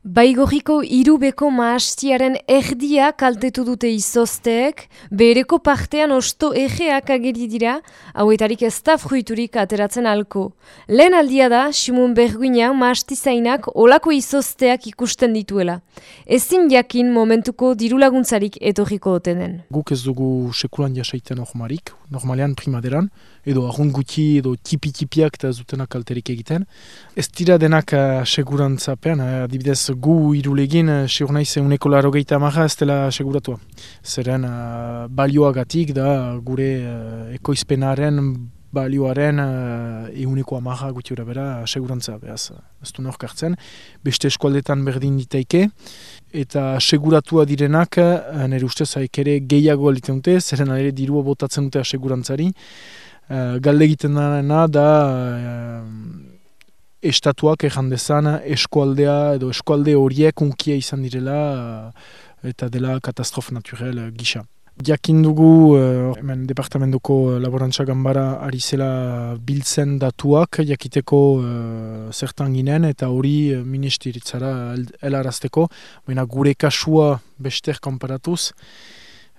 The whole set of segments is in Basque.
Baigorriko irubeko maastiaren erdia kaltetu dute izozteek, bereko partean osto egeak ageri dira, hauetarik ez da fruiturik ateratzen alko. Lehen aldia da, Simon Berguina maastizainak olako izozteak ikusten dituela. Ezin jakin momentuko dirulaguntzarik etorriko otenen. Guk ez dugu sekulan jasaiten ohmarik, normalean primaderan, edo ahun guti edo tipi-tipiak eta zutenak kalterik egiten. Ez dira denak uh, segurantzapean, uh, adibidez gu irulegin uh, segur nahi zeuneko laro gehieta amaja ez dela seguratua. Zeren uh, balioagatik da gure uh, ekoizpenaren balioaren uh, euneko amaja guti bera segurantza, behaz, ez du norkartzen. Beste eskualdetan berdin ditaike, eta seguratua direnak, nire ustez haik ere gehiago aliten dute, zeren ere dirua botatzen dute asegurantzari. Uh, galde egiten dena da estatuak ejan dezan eskualdea edo eskualde horiek unkia izan direla eh, eta dela katastrof naturel uh, gisa. Jakin dugu, uh, hemen departamentuko laborantza gambara ari zela biltzen datuak, jakiteko uh, zertan ginen eta hori ministeritzara helarazteko, baina gure kasua bester konparatuz,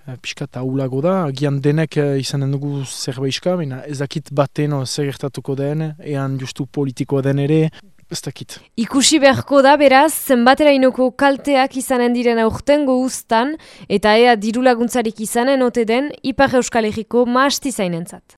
Eh, Piskat haulago da, agian denek uh, izanen dugu zerbaiska, baina ezakit baten zer gertatuko den, ean justu politikoa den ere, ez dakit. Ikusi beharko da, beraz, zenbatera inoko kalteak izanen diren aurten guztan, eta ea dirulaguntzarik izanen ote den, Ipar Euskal Herriko maasti zainentzat.